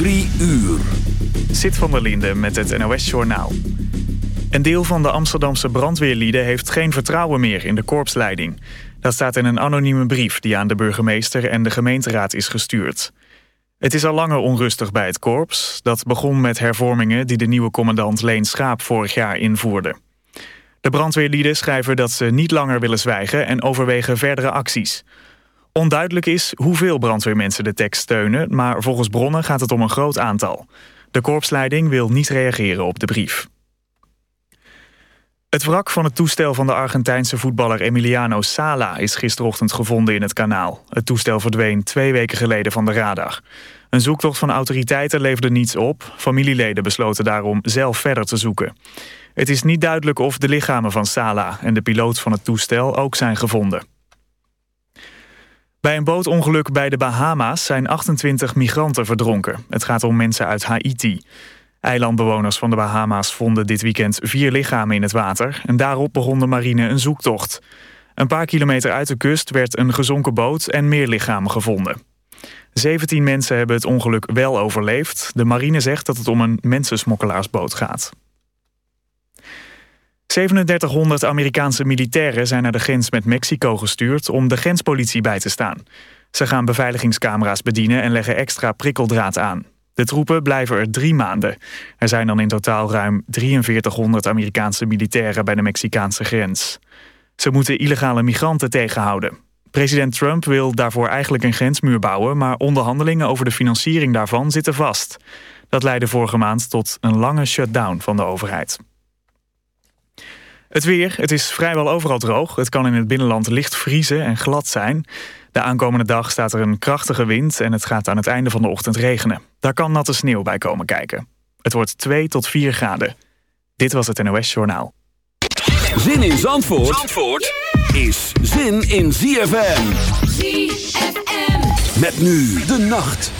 Drie uur. Zit van der Linde met het NOS-journaal. Een deel van de Amsterdamse brandweerlieden heeft geen vertrouwen meer in de korpsleiding. Dat staat in een anonieme brief die aan de burgemeester en de gemeenteraad is gestuurd. Het is al langer onrustig bij het korps. Dat begon met hervormingen die de nieuwe commandant Leen Schaap vorig jaar invoerde. De brandweerlieden schrijven dat ze niet langer willen zwijgen en overwegen verdere acties. Onduidelijk is hoeveel brandweermensen de tekst steunen... maar volgens bronnen gaat het om een groot aantal. De korpsleiding wil niet reageren op de brief. Het wrak van het toestel van de Argentijnse voetballer Emiliano Sala... is gisterochtend gevonden in het kanaal. Het toestel verdween twee weken geleden van de radar. Een zoektocht van autoriteiten leverde niets op. Familieleden besloten daarom zelf verder te zoeken. Het is niet duidelijk of de lichamen van Sala en de piloot van het toestel ook zijn gevonden. Bij een bootongeluk bij de Bahama's zijn 28 migranten verdronken. Het gaat om mensen uit Haiti. Eilandbewoners van de Bahama's vonden dit weekend vier lichamen in het water... en daarop begon de marine een zoektocht. Een paar kilometer uit de kust werd een gezonken boot en meer lichamen gevonden. 17 mensen hebben het ongeluk wel overleefd. De marine zegt dat het om een mensensmokkelaarsboot gaat. 3700 Amerikaanse militairen zijn naar de grens met Mexico gestuurd om de grenspolitie bij te staan. Ze gaan beveiligingscamera's bedienen en leggen extra prikkeldraad aan. De troepen blijven er drie maanden. Er zijn dan in totaal ruim 4300 Amerikaanse militairen bij de Mexicaanse grens. Ze moeten illegale migranten tegenhouden. President Trump wil daarvoor eigenlijk een grensmuur bouwen... maar onderhandelingen over de financiering daarvan zitten vast. Dat leidde vorige maand tot een lange shutdown van de overheid. Het weer, het is vrijwel overal droog. Het kan in het binnenland licht vriezen en glad zijn. De aankomende dag staat er een krachtige wind... en het gaat aan het einde van de ochtend regenen. Daar kan natte sneeuw bij komen kijken. Het wordt 2 tot 4 graden. Dit was het NOS Journaal. Zin in Zandvoort, Zandvoort is zin in ZFM. ZFM. Met nu de nacht.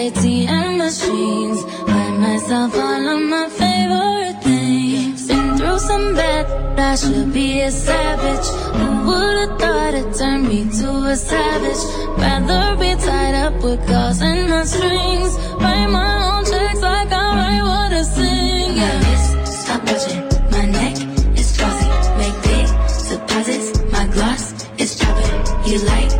ATM machines. Buy myself all of my favorite things. Been through some bad, I should be a savage. Who would've thought it turned me to a savage? Rather be tied up with calls and not strings. Write my own checks like I write what I sing. Yeah, wrist, stop watching. My neck is glossy. Make big deposits. My gloss is dropping. You like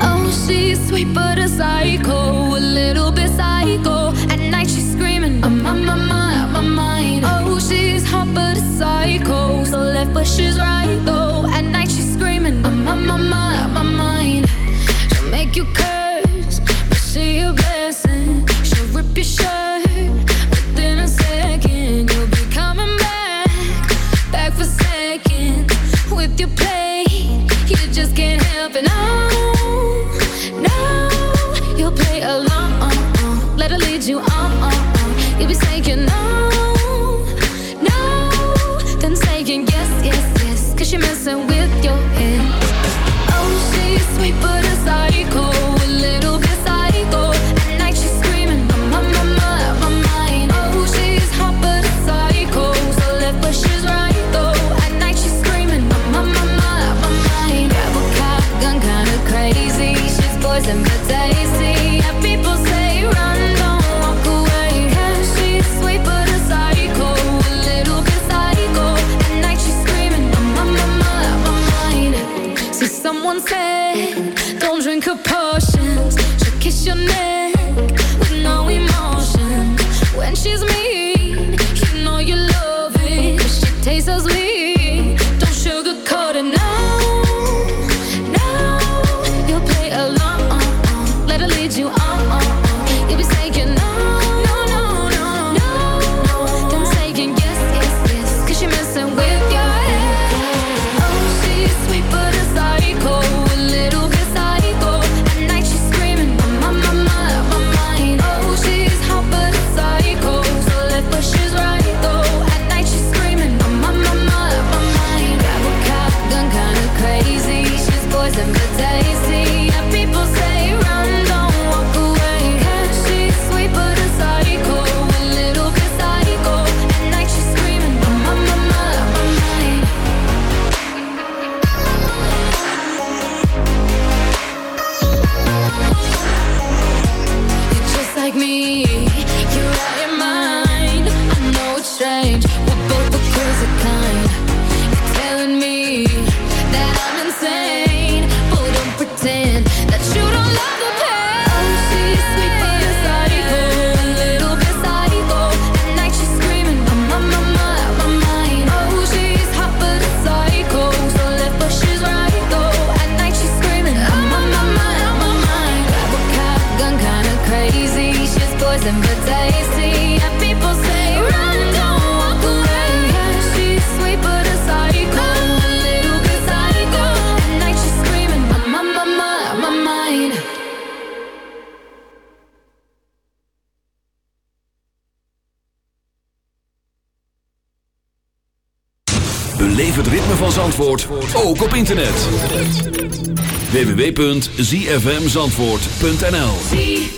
Oh, she's sweet but a psycho, a little bit psycho. At night she's screaming, I'm on my mind, my mind. Oh, she's hot but a psycho, so left but she's right though. www.zfmzandvoort.nl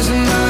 doesn't matter,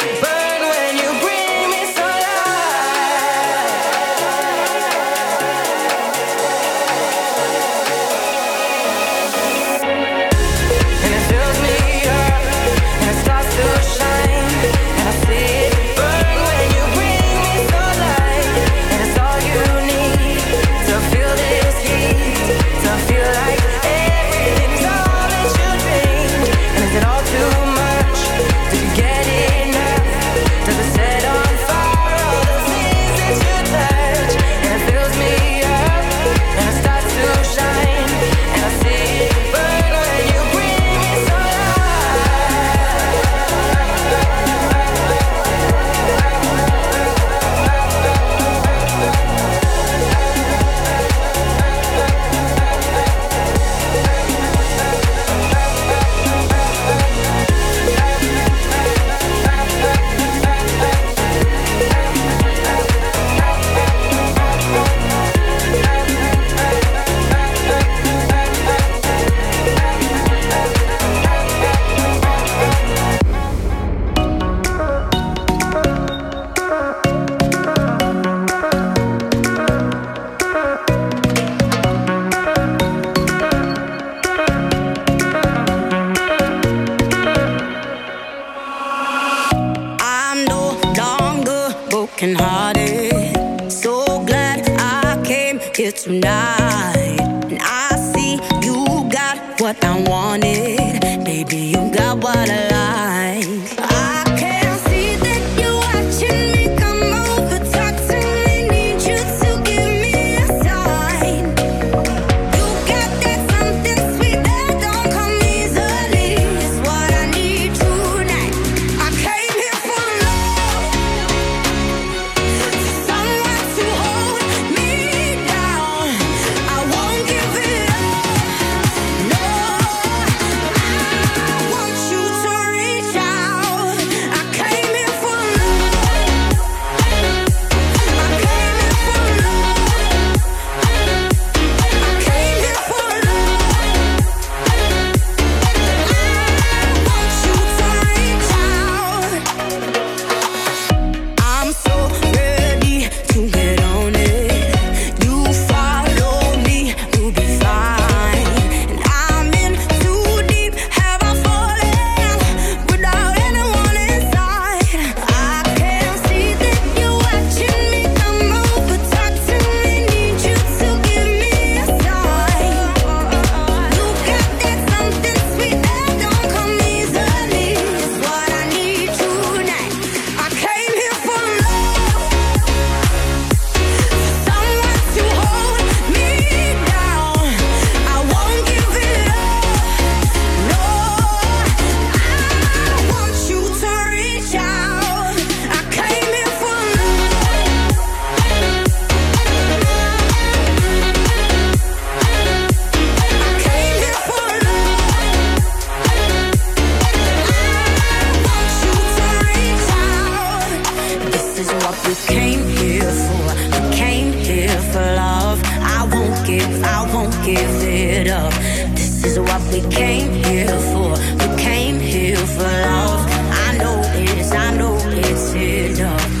I won't give it up. This is what we came here for. We came here for love. I know this, I know it's enough.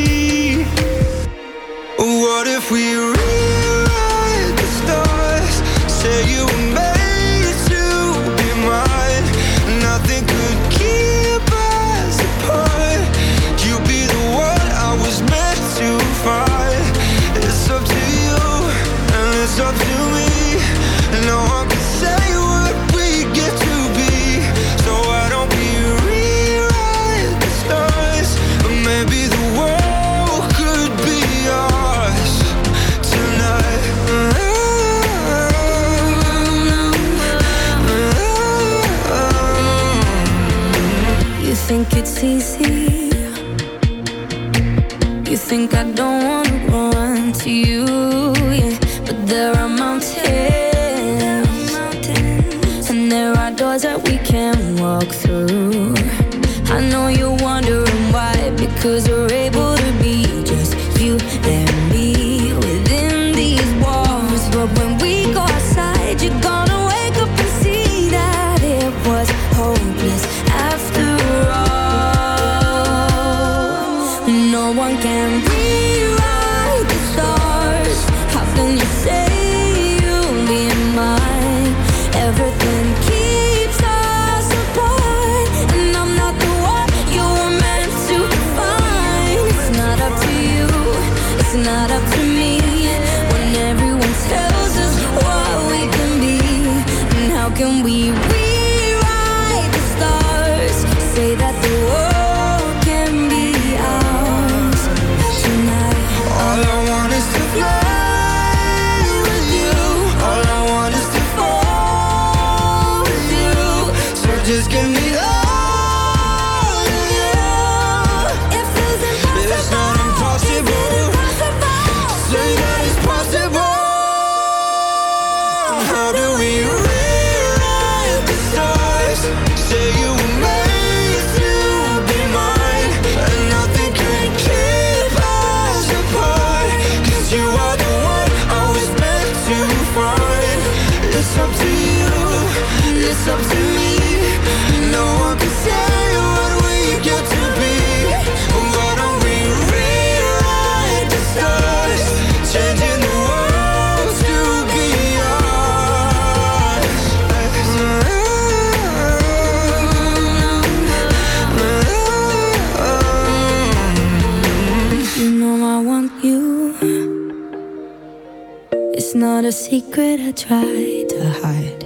a secret I try to hide,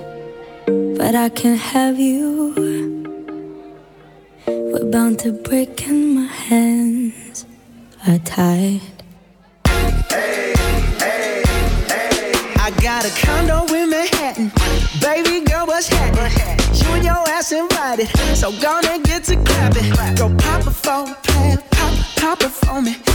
but I can't have you. We're bound to break, and my hands are tied. Hey, hey, hey. I got a condo in Manhattan. Baby girl, what's happening? You and your ass invited, so gonna get to clapping. Go pop a phone, pad, pop, pop it for me